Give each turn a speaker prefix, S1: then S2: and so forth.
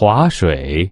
S1: 划水。